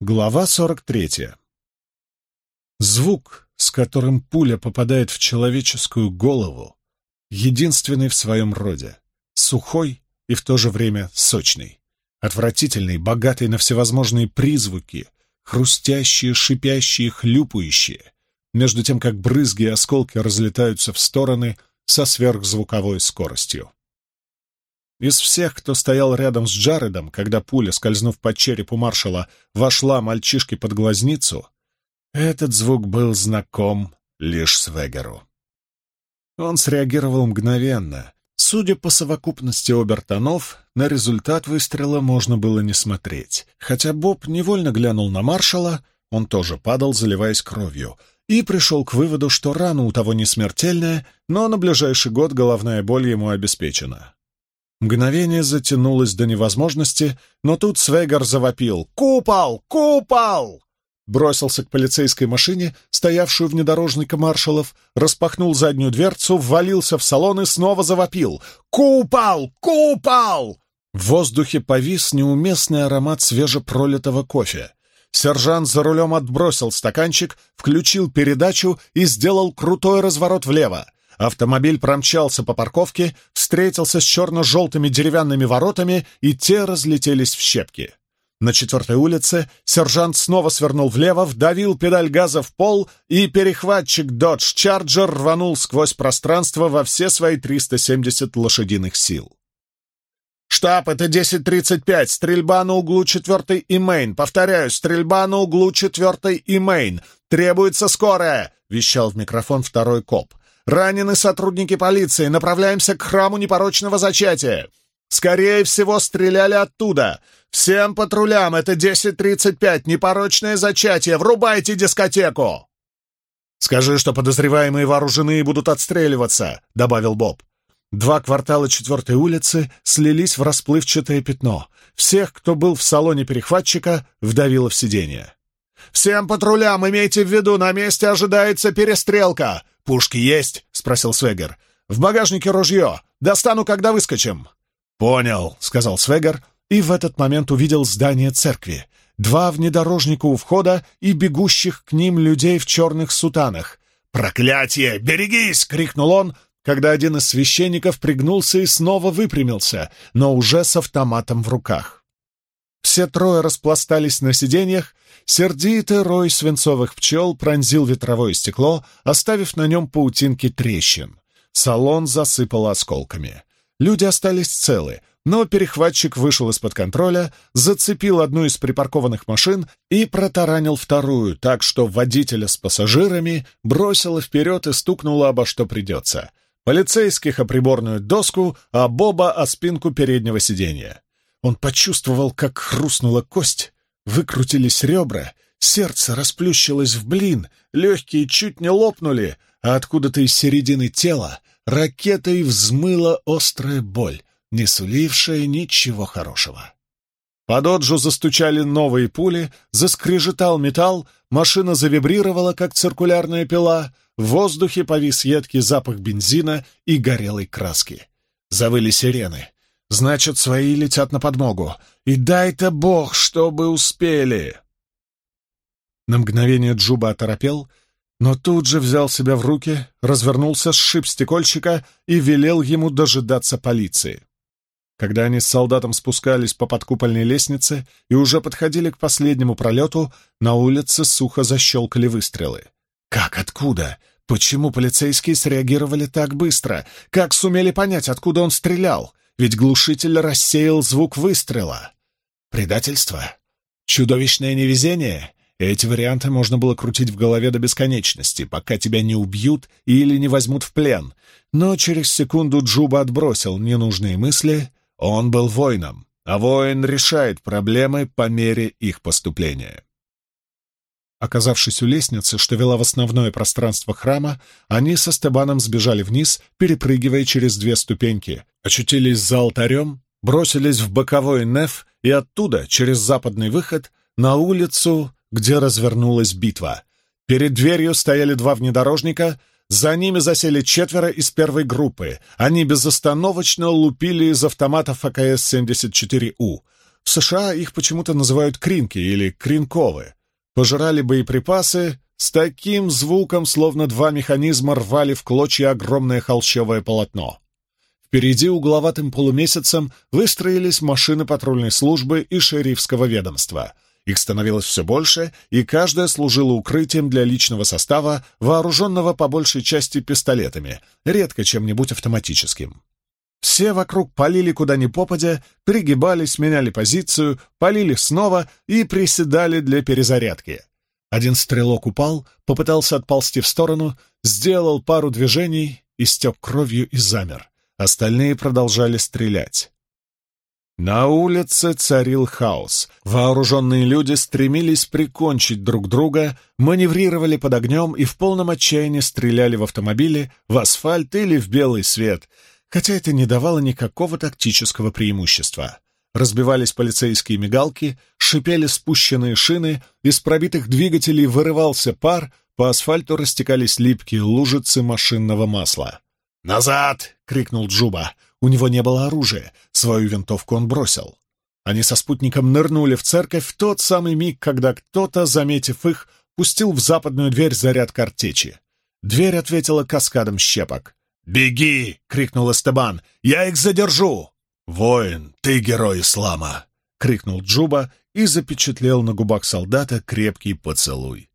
Глава 43. Звук, с которым пуля попадает в человеческую голову, единственный в своем роде, сухой и в то же время сочный, отвратительный, богатый на всевозможные призвуки, хрустящие, шипящие, хлюпающие, между тем как брызги и осколки разлетаются в стороны со сверхзвуковой скоростью. Из всех, кто стоял рядом с Джаредом, когда пуля, скользнув по черепу маршала, вошла мальчишке под глазницу, этот звук был знаком лишь Свегеру. Он среагировал мгновенно. Судя по совокупности обертонов, на результат выстрела можно было не смотреть. Хотя Боб невольно глянул на маршала, он тоже падал, заливаясь кровью, и пришел к выводу, что рана у того не смертельная, но на ближайший год головная боль ему обеспечена. Мгновение затянулось до невозможности, но тут Свегар завопил «Купол! Купол!» Бросился к полицейской машине, стоявшую внедорожника маршалов, распахнул заднюю дверцу, ввалился в салон и снова завопил «Купол! Купол!» В воздухе повис неуместный аромат свежепролитого кофе. Сержант за рулем отбросил стаканчик, включил передачу и сделал крутой разворот влево. Автомобиль промчался по парковке, встретился с черно-желтыми деревянными воротами, и те разлетелись в щепки. На четвертой улице сержант снова свернул влево, вдавил педаль газа в пол, и перехватчик Dodge Charger рванул сквозь пространство во все свои 370 лошадиных сил. «Штаб, это 10.35. Стрельба на углу 4 и Мейн. Повторяю, стрельба на углу 4 и Мейн. Требуется скорая!» — вещал в микрофон второй коп. Ранены сотрудники полиции. Направляемся к храму непорочного зачатия. Скорее всего, стреляли оттуда. Всем патрулям, это 10.35, непорочное зачатие. Врубайте дискотеку!» «Скажи, что подозреваемые вооружены и будут отстреливаться», — добавил Боб. Два квартала четвертой улицы слились в расплывчатое пятно. Всех, кто был в салоне перехватчика, вдавило в сиденье. «Всем патрулям имейте в виду, на месте ожидается перестрелка. «Пушки есть?» — спросил Свегер. «В багажнике ружье. Достану, когда выскочим». «Понял», — сказал Свегер, и в этот момент увидел здание церкви. Два внедорожника у входа и бегущих к ним людей в черных сутанах. «Проклятие! Берегись!» — крикнул он, когда один из священников пригнулся и снова выпрямился, но уже с автоматом в руках. Все трое распластались на сиденьях, сердитый рой свинцовых пчел пронзил ветровое стекло, оставив на нем паутинки трещин. Салон засыпал осколками. Люди остались целы, но перехватчик вышел из-под контроля, зацепил одну из припаркованных машин и протаранил вторую, так что водителя с пассажирами бросило вперед и стукнуло обо что придется. Полицейских о приборную доску, а Боба о спинку переднего сиденья. Он почувствовал, как хрустнула кость, выкрутились ребра, сердце расплющилось в блин, легкие чуть не лопнули, а откуда-то из середины тела ракетой взмыла острая боль, не сулившая ничего хорошего. По доджу застучали новые пули, заскрежетал металл, машина завибрировала, как циркулярная пила, в воздухе повис едкий запах бензина и горелой краски. Завыли сирены. Значит, свои летят на подмогу. И дай-то бог, чтобы успели!» На мгновение Джуба оторопел, но тут же взял себя в руки, развернулся, сшиб стекольщика и велел ему дожидаться полиции. Когда они с солдатом спускались по подкупольной лестнице и уже подходили к последнему пролету, на улице сухо защелкали выстрелы. Как, откуда? Почему полицейские среагировали так быстро? Как сумели понять, откуда он стрелял? Ведь глушитель рассеял звук выстрела. Предательство? Чудовищное невезение? Эти варианты можно было крутить в голове до бесконечности, пока тебя не убьют или не возьмут в плен. Но через секунду Джуба отбросил ненужные мысли. Он был воином, а воин решает проблемы по мере их поступления. Оказавшись у лестницы, что вела в основное пространство храма, они со Стебаном сбежали вниз, перепрыгивая через две ступеньки, очутились за алтарем, бросились в боковой неф и оттуда, через западный выход, на улицу, где развернулась битва. Перед дверью стояли два внедорожника, за ними засели четверо из первой группы. Они безостановочно лупили из автоматов АКС-74У. В США их почему-то называют кринки или кринковы. Пожирали боеприпасы с таким звуком, словно два механизма рвали в клочья огромное холщовое полотно. Впереди угловатым полумесяцем выстроились машины патрульной службы и шерифского ведомства. Их становилось все больше, и каждая служила укрытием для личного состава, вооруженного по большей части пистолетами, редко чем-нибудь автоматическим. Все вокруг полили куда ни попадя, пригибались, меняли позицию, полили снова и приседали для перезарядки. Один стрелок упал, попытался отползти в сторону, сделал пару движений, истек кровью и замер. Остальные продолжали стрелять. На улице царил хаос. Вооруженные люди стремились прикончить друг друга, маневрировали под огнем и в полном отчаянии стреляли в автомобили, в асфальт или в белый свет, хотя это не давало никакого тактического преимущества. Разбивались полицейские мигалки, шипели спущенные шины, из пробитых двигателей вырывался пар, по асфальту растекались липкие лужицы машинного масла. «Назад!» — крикнул Джуба. У него не было оружия, свою винтовку он бросил. Они со спутником нырнули в церковь в тот самый миг, когда кто-то, заметив их, пустил в западную дверь заряд картечи. Дверь ответила каскадом щепок. «Беги!» — крикнул Эстебан. «Я их задержу!» «Воин, ты герой ислама!» — крикнул Джуба и запечатлел на губах солдата крепкий поцелуй.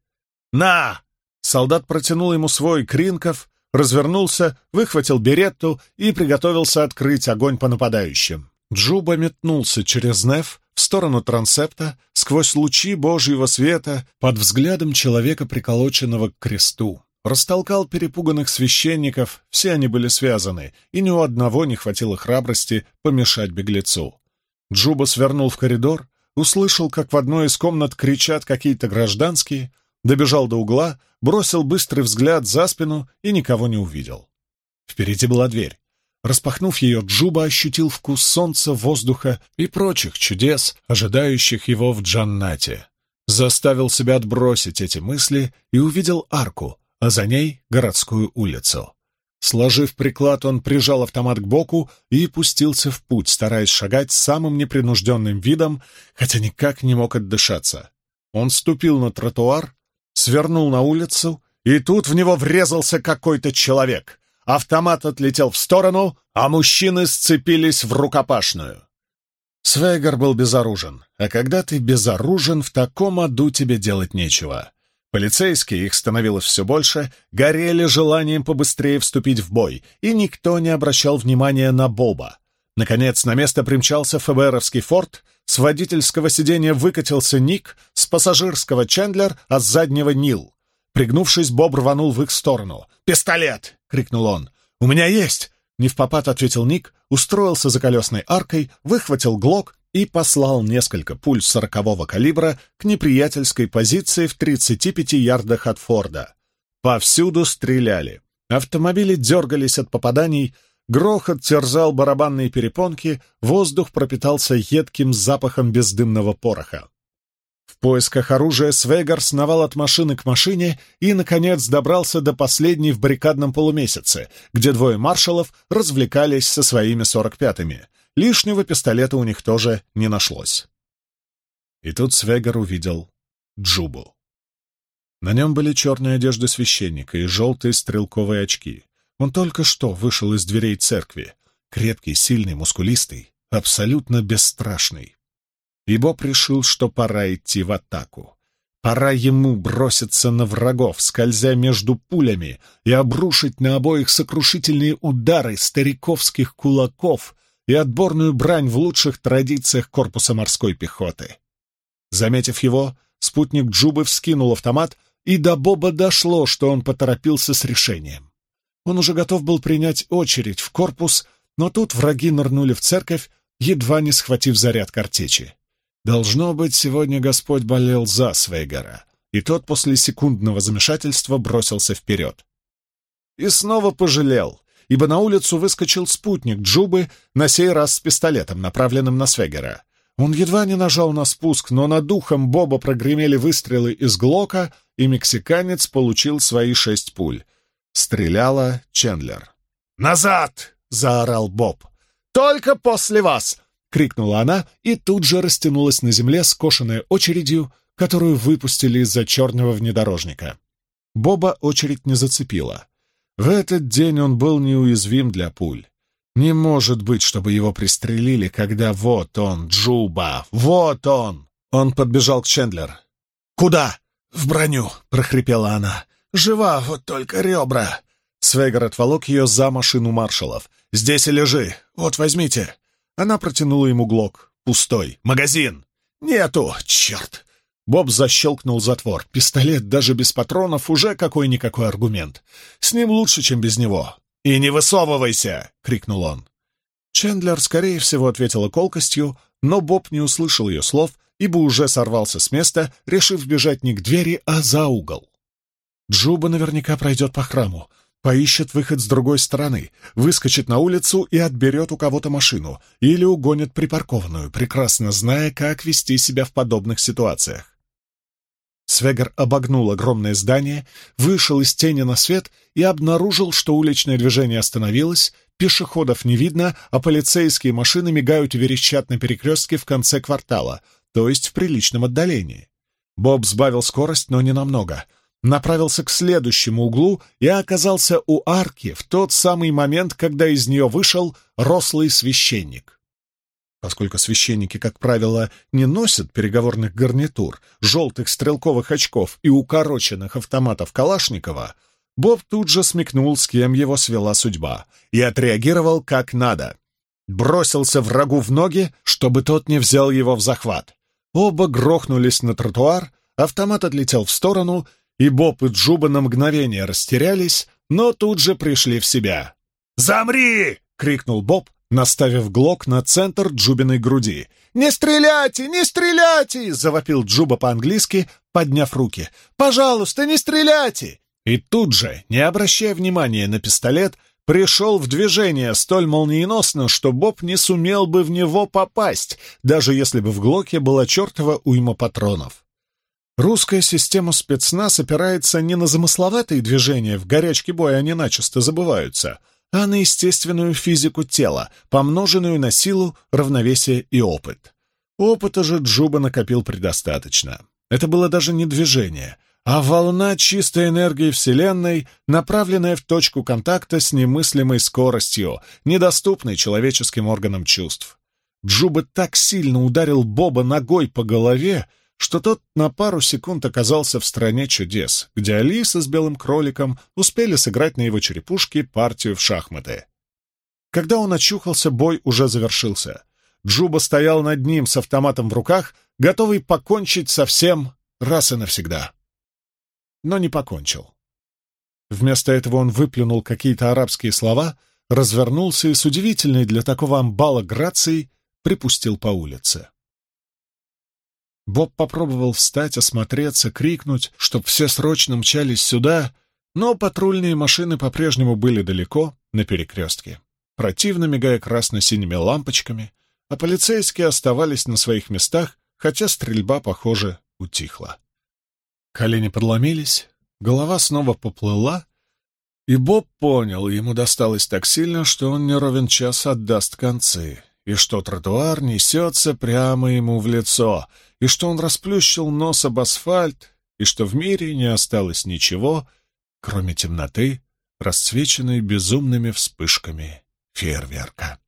«На!» — солдат протянул ему свой кринков, развернулся, выхватил беретту и приготовился открыть огонь по нападающим. Джуба метнулся через Неф в сторону трансепта, сквозь лучи Божьего света, под взглядом человека, приколоченного к кресту. Растолкал перепуганных священников, все они были связаны, и ни у одного не хватило храбрости помешать беглецу. Джуба свернул в коридор, услышал, как в одной из комнат кричат какие-то гражданские, добежал до угла, бросил быстрый взгляд за спину и никого не увидел. Впереди была дверь. Распахнув ее, Джуба ощутил вкус солнца, воздуха и прочих чудес, ожидающих его в Джаннате. Заставил себя отбросить эти мысли и увидел арку, а за ней — городскую улицу. Сложив приклад, он прижал автомат к боку и пустился в путь, стараясь шагать самым непринужденным видом, хотя никак не мог отдышаться. Он ступил на тротуар, свернул на улицу, и тут в него врезался какой-то человек. Автомат отлетел в сторону, а мужчины сцепились в рукопашную. Свегар был безоружен, а когда ты безоружен, в таком аду тебе делать нечего. Полицейские, их становилось все больше, горели желанием побыстрее вступить в бой, и никто не обращал внимания на Боба. Наконец, на место примчался ФБРовский форт, с водительского сиденья выкатился Ник, с пассажирского Чендлер, а с заднего Нил. Пригнувшись, Боб рванул в их сторону. «Пистолет!» — крикнул он. «У меня есть!» — не в попад ответил Ник, устроился за колесной аркой, выхватил глок и послал несколько пуль сорокового калибра к неприятельской позиции в 35 ярдах от Форда. Повсюду стреляли. Автомобили дергались от попаданий, грохот терзал барабанные перепонки, воздух пропитался едким запахом бездымного пороха. В поисках оружия Свегар сновал от машины к машине и, наконец, добрался до последней в баррикадном полумесяце, где двое маршалов развлекались со своими сорок пятыми — Лишнего пистолета у них тоже не нашлось. И тут Свегар увидел Джубу. На нем были черные одежды священника и желтые стрелковые очки. Он только что вышел из дверей церкви, крепкий, сильный, мускулистый, абсолютно бесстрашный. И Боб решил, что пора идти в атаку. Пора ему броситься на врагов, скользя между пулями, и обрушить на обоих сокрушительные удары стариковских кулаков, и отборную брань в лучших традициях корпуса морской пехоты. Заметив его, спутник Джубы вскинул автомат, и до Боба дошло, что он поторопился с решением. Он уже готов был принять очередь в корпус, но тут враги нырнули в церковь, едва не схватив заряд картечи. Должно быть, сегодня Господь болел за Свейгера, и тот после секундного замешательства бросился вперед. И снова пожалел, ибо на улицу выскочил спутник Джубы, на сей раз с пистолетом, направленным на Свегера. Он едва не нажал на спуск, но над духом Боба прогремели выстрелы из Глока, и мексиканец получил свои шесть пуль. Стреляла Чендлер. «Назад!» — заорал Боб. «Только после вас! — крикнула она и тут же растянулась на земле, скошенная очередью, которую выпустили из-за черного внедорожника. Боба очередь не зацепила. В этот день он был неуязвим для пуль. Не может быть, чтобы его пристрелили, когда вот он, Джуба, вот он! Он подбежал к Чендлер. «Куда?» «В броню», — прохрипела она. «Жива, вот только ребра». Свегер отволок ее за машину маршалов. «Здесь и лежи. Вот, возьмите». Она протянула ему глок. Пустой. «Магазин!» «Нету! Черт!» Боб защелкнул затвор. Пистолет даже без патронов уже какой-никакой аргумент. С ним лучше, чем без него. «И не высовывайся!» — крикнул он. Чендлер, скорее всего, ответила колкостью, но Боб не услышал ее слов, ибо уже сорвался с места, решив бежать не к двери, а за угол. Джуба наверняка пройдет по храму, поищет выход с другой стороны, выскочит на улицу и отберет у кого-то машину или угонит припаркованную, прекрасно зная, как вести себя в подобных ситуациях. Свегер обогнул огромное здание, вышел из тени на свет и обнаружил, что уличное движение остановилось, пешеходов не видно, а полицейские машины мигают и верещат на перекрестке в конце квартала, то есть в приличном отдалении. Боб сбавил скорость, но не намного. Направился к следующему углу и оказался у арки в тот самый момент, когда из нее вышел рослый священник. Поскольку священники, как правило, не носят переговорных гарнитур, желтых стрелковых очков и укороченных автоматов Калашникова, Боб тут же смекнул, с кем его свела судьба, и отреагировал как надо. Бросился врагу в ноги, чтобы тот не взял его в захват. Оба грохнулись на тротуар, автомат отлетел в сторону, и Боб и Джуба на мгновение растерялись, но тут же пришли в себя. «Замри!» — крикнул Боб, наставив глок на центр Джубиной груди. «Не стреляйте! Не стреляйте!» — завопил Джуба по-английски, подняв руки. «Пожалуйста, не стреляйте!» И тут же, не обращая внимания на пистолет, пришел в движение столь молниеносно, что Боб не сумел бы в него попасть, даже если бы в Глоке была чертова уйма патронов. Русская система спецназ опирается не на замысловатые движения, в горячке боя они начисто забываются, а на естественную физику тела, помноженную на силу, равновесие и опыт. Опыта же Джуба накопил предостаточно. Это было даже не движение, а волна чистой энергии Вселенной, направленная в точку контакта с немыслимой скоростью, недоступной человеческим органам чувств. Джуба так сильно ударил Боба ногой по голове, что тот на пару секунд оказался в стране чудес, где Алиса с белым кроликом успели сыграть на его черепушке партию в шахматы. Когда он очухался, бой уже завершился. Джуба стоял над ним с автоматом в руках, готовый покончить со всем раз и навсегда. Но не покончил. Вместо этого он выплюнул какие-то арабские слова, развернулся и с удивительной для такого амбала грацией припустил по улице. Боб попробовал встать, осмотреться, крикнуть, чтоб все срочно мчались сюда, но патрульные машины по-прежнему были далеко, на перекрестке, противно мигая красно-синими лампочками, а полицейские оставались на своих местах, хотя стрельба, похоже, утихла. Колени подломились, голова снова поплыла, и Боб понял, ему досталось так сильно, что он не ровен час отдаст концы, и что тротуар несется прямо ему в лицо — и что он расплющил нос об асфальт, и что в мире не осталось ничего, кроме темноты, расцвеченной безумными вспышками фейерверка.